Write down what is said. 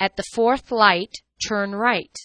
At the fourth light, turn right.